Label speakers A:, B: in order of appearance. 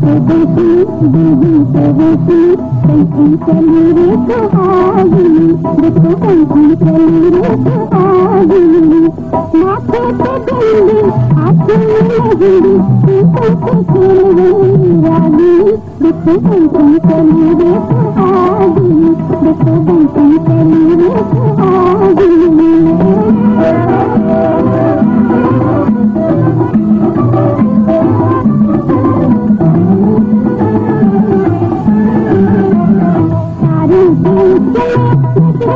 A: ప్రగతి దేవి ప్రగతి పంచలి రే సహాగిని రుతు పంచలి రే సహాగిని నా కోట దండి ఆత్మని హిండి కుంకు కురువని రాగిని రుతు పంచలి రే సహాగిని